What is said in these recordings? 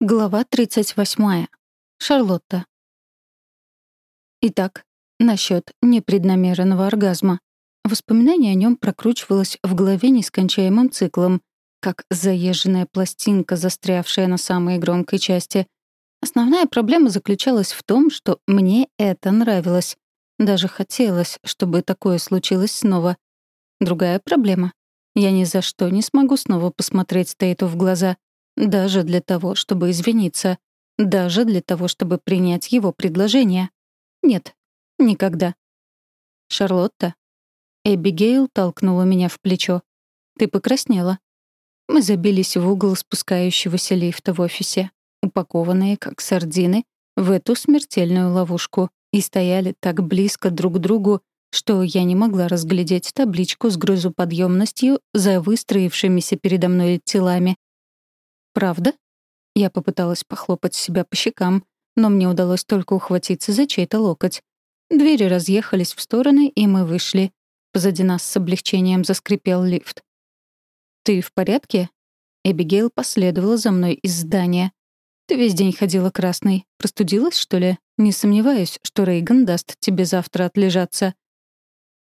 Глава 38. Шарлотта. Итак, насчет непреднамеренного оргазма. Воспоминание о нем прокручивалось в голове нескончаемым циклом, как заезженная пластинка, застрявшая на самой громкой части. Основная проблема заключалась в том, что мне это нравилось. Даже хотелось, чтобы такое случилось снова. Другая проблема. Я ни за что не смогу снова посмотреть Стейту в глаза — даже для того, чтобы извиниться. Даже для того, чтобы принять его предложение. Нет, никогда. «Шарлотта?» Эбигейл толкнула меня в плечо. «Ты покраснела». Мы забились в угол спускающегося лифта в офисе, упакованные, как сардины, в эту смертельную ловушку, и стояли так близко друг к другу, что я не могла разглядеть табличку с грузоподъемностью за выстроившимися передо мной телами. «Правда?» Я попыталась похлопать себя по щекам, но мне удалось только ухватиться за чей-то локоть. Двери разъехались в стороны, и мы вышли. Позади нас с облегчением заскрипел лифт. «Ты в порядке?» Эбигейл последовала за мной из здания. «Ты весь день ходила красной. Простудилась, что ли? Не сомневаюсь, что Рейган даст тебе завтра отлежаться».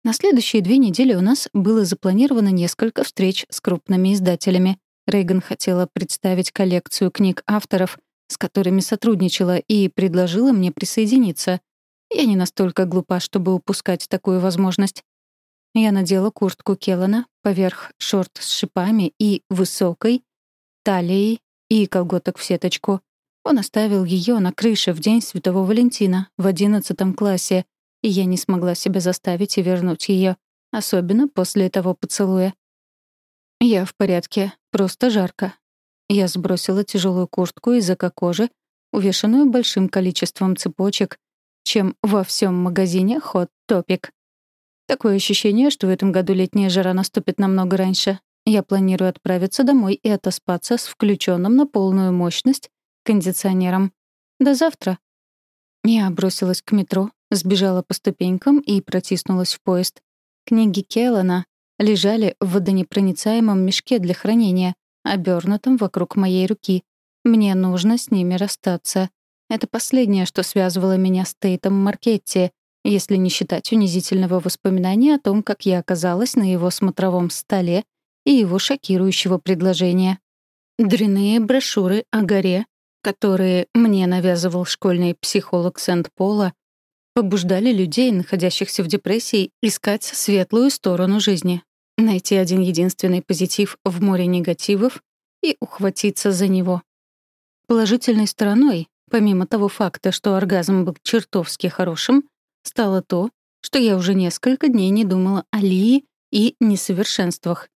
На следующие две недели у нас было запланировано несколько встреч с крупными издателями. Рейган хотела представить коллекцию книг авторов, с которыми сотрудничала, и предложила мне присоединиться. Я не настолько глупа, чтобы упускать такую возможность. Я надела куртку Келлана поверх шорт с шипами и высокой талией и колготок в сеточку. Он оставил ее на крыше в день Святого Валентина в одиннадцатом классе, и я не смогла себя заставить и вернуть ее, особенно после того поцелуя. «Я в порядке. Просто жарко». Я сбросила тяжелую куртку из эко-кожи, увешанную большим количеством цепочек, чем во всем магазине Hot Topic. Такое ощущение, что в этом году летняя жара наступит намного раньше. Я планирую отправиться домой и отоспаться с включенным на полную мощность кондиционером. До завтра. Я бросилась к метро, сбежала по ступенькам и протиснулась в поезд. Книги Келлана лежали в водонепроницаемом мешке для хранения, обернутом вокруг моей руки. Мне нужно с ними расстаться. Это последнее, что связывало меня с Тейтом Маркетти, если не считать унизительного воспоминания о том, как я оказалась на его смотровом столе и его шокирующего предложения. Дряные брошюры о горе, которые мне навязывал школьный психолог Сент-Пола, побуждали людей, находящихся в депрессии, искать светлую сторону жизни найти один единственный позитив в море негативов и ухватиться за него. Положительной стороной, помимо того факта, что оргазм был чертовски хорошим, стало то, что я уже несколько дней не думала о Лии и несовершенствах.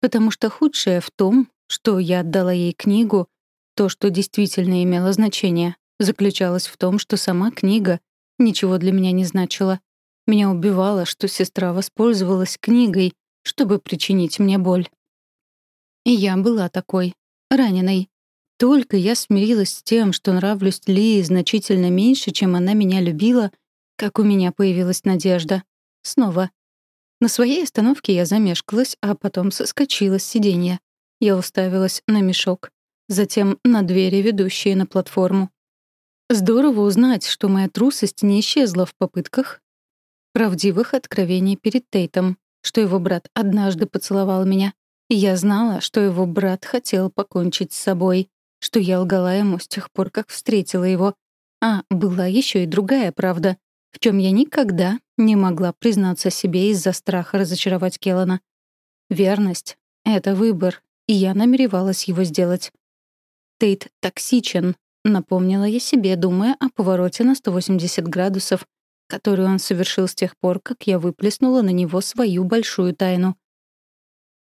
Потому что худшее в том, что я отдала ей книгу, то, что действительно имело значение, заключалось в том, что сама книга ничего для меня не значила. Меня убивало, что сестра воспользовалась книгой, чтобы причинить мне боль. И я была такой, раненой. Только я смирилась с тем, что нравлюсь Ли значительно меньше, чем она меня любила, как у меня появилась надежда. Снова. На своей остановке я замешкалась, а потом соскочила с сиденья. Я уставилась на мешок, затем на двери, ведущие на платформу. Здорово узнать, что моя трусость не исчезла в попытках правдивых откровений перед Тейтом что его брат однажды поцеловал меня. И я знала, что его брат хотел покончить с собой, что я лгала ему с тех пор, как встретила его. А была еще и другая правда, в чем я никогда не могла признаться себе из-за страха разочаровать Келлана. Верность — это выбор, и я намеревалась его сделать. Тейт токсичен, напомнила я себе, думая о повороте на 180 градусов, которую он совершил с тех пор, как я выплеснула на него свою большую тайну.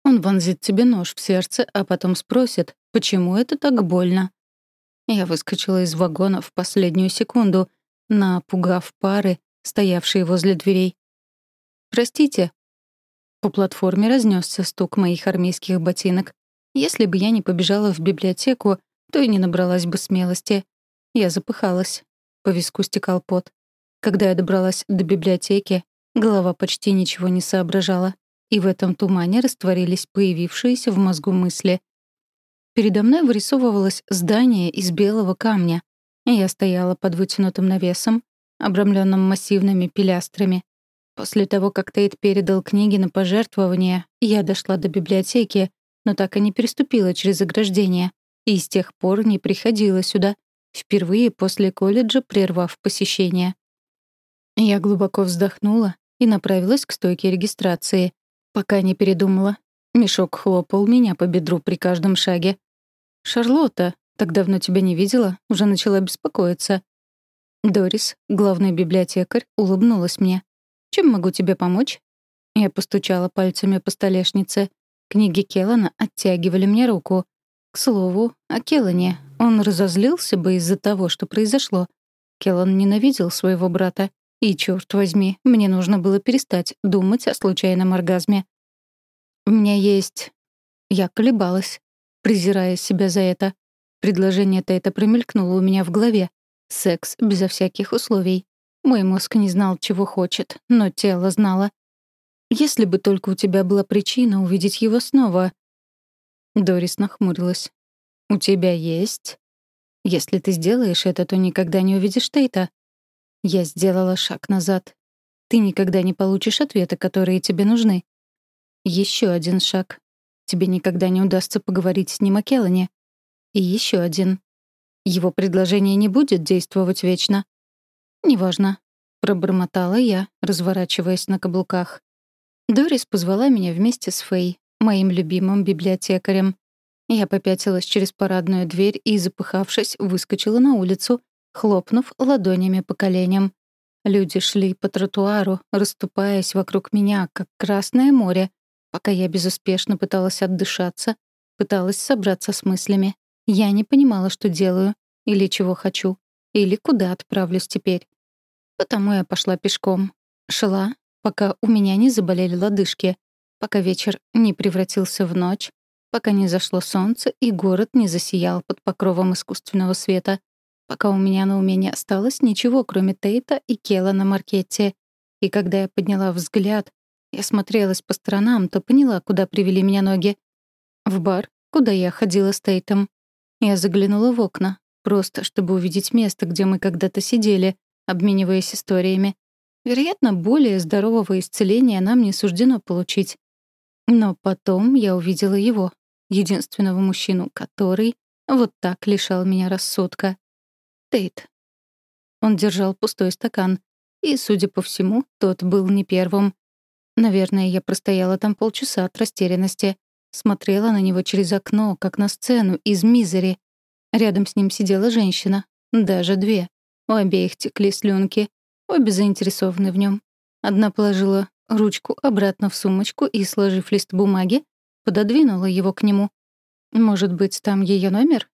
Он вонзит тебе нож в сердце, а потом спросит, почему это так больно. Я выскочила из вагона в последнюю секунду, напугав пары, стоявшие возле дверей. «Простите». По платформе разнесся стук моих армейских ботинок. Если бы я не побежала в библиотеку, то и не набралась бы смелости. Я запыхалась. По виску стекал пот. Когда я добралась до библиотеки, голова почти ничего не соображала, и в этом тумане растворились появившиеся в мозгу мысли. Передо мной вырисовывалось здание из белого камня. Я стояла под вытянутым навесом, обрамленным массивными пилястрами. После того, как Тейт передал книги на пожертвование, я дошла до библиотеки, но так и не переступила через ограждение, и с тех пор не приходила сюда, впервые после колледжа прервав посещение. Я глубоко вздохнула и направилась к стойке регистрации, пока не передумала. Мешок хлопал меня по бедру при каждом шаге. «Шарлотта, так давно тебя не видела, уже начала беспокоиться». Дорис, главный библиотекарь, улыбнулась мне. «Чем могу тебе помочь?» Я постучала пальцами по столешнице. Книги Келлана оттягивали мне руку. К слову, о Келлане. Он разозлился бы из-за того, что произошло. Келлан ненавидел своего брата. И, черт возьми, мне нужно было перестать думать о случайном оргазме. «У меня есть...» Я колебалась презирая себя за это. Предложение-то это промелькнуло у меня в голове. Секс безо всяких условий. Мой мозг не знал, чего хочет, но тело знало. Если бы только у тебя была причина увидеть его снова. Дорис нахмурилась. «У тебя есть?» «Если ты сделаешь это, то никогда не увидишь Тейта». Я сделала шаг назад. «Ты никогда не получишь ответы, которые тебе нужны». Еще один шаг. Тебе никогда не удастся поговорить с ним о Келлане. И еще один. Его предложение не будет действовать вечно. Неважно, пробормотала я, разворачиваясь на каблуках. Дорис позвала меня вместе с Фэй, моим любимым библиотекарем. Я попятилась через парадную дверь и, запыхавшись, выскочила на улицу, хлопнув ладонями по коленям. Люди шли по тротуару, расступаясь вокруг меня, как Красное море, Пока я безуспешно пыталась отдышаться, пыталась собраться с мыслями. Я не понимала, что делаю, или чего хочу, или куда отправлюсь теперь. Потому я пошла пешком. Шла, пока у меня не заболели лодыжки, пока вечер не превратился в ночь, пока не зашло солнце и город не засиял под покровом искусственного света, пока у меня на уме не осталось ничего, кроме Тейта и Кела на маркете. И когда я подняла взгляд, я смотрелась по сторонам, то поняла, куда привели меня ноги. В бар, куда я ходила с Тейтом. Я заглянула в окна, просто чтобы увидеть место, где мы когда-то сидели, обмениваясь историями. Вероятно, более здорового исцеления нам не суждено получить. Но потом я увидела его, единственного мужчину, который вот так лишал меня рассудка. Тейт. Он держал пустой стакан, и, судя по всему, тот был не первым. Наверное, я простояла там полчаса от растерянности. Смотрела на него через окно, как на сцену из «Мизери». Рядом с ним сидела женщина. Даже две. У обеих текли слюнки. Обе заинтересованы в нем. Одна положила ручку обратно в сумочку и, сложив лист бумаги, пододвинула его к нему. «Может быть, там ее номер?»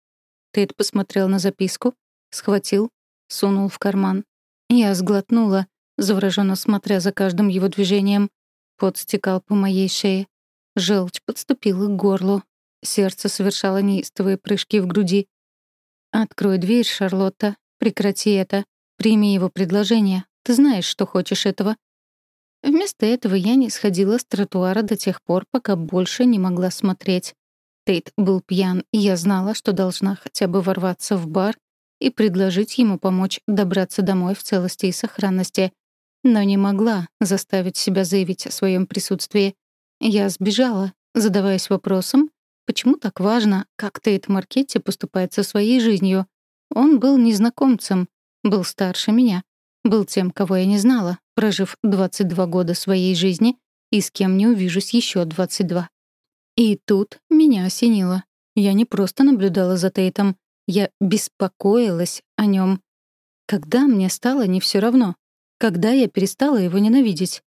Тейт посмотрел на записку, схватил, сунул в карман. Я сглотнула, завороженно смотря за каждым его движением. Пот стекал по моей шее. Желчь подступила к горлу. Сердце совершало неистовые прыжки в груди. «Открой дверь, Шарлотта. Прекрати это. Прими его предложение. Ты знаешь, что хочешь этого». Вместо этого я не сходила с тротуара до тех пор, пока больше не могла смотреть. Тейт был пьян, и я знала, что должна хотя бы ворваться в бар и предложить ему помочь добраться домой в целости и сохранности но не могла заставить себя заявить о своем присутствии. Я сбежала, задаваясь вопросом, почему так важно, как Тейт Маркетти поступает со своей жизнью. Он был незнакомцем, был старше меня, был тем, кого я не знала, прожив 22 года своей жизни и с кем не увижусь еще 22. И тут меня осенило. Я не просто наблюдала за Тейтом, я беспокоилась о нем. Когда мне стало не все равно? Когда я перестала его ненавидеть?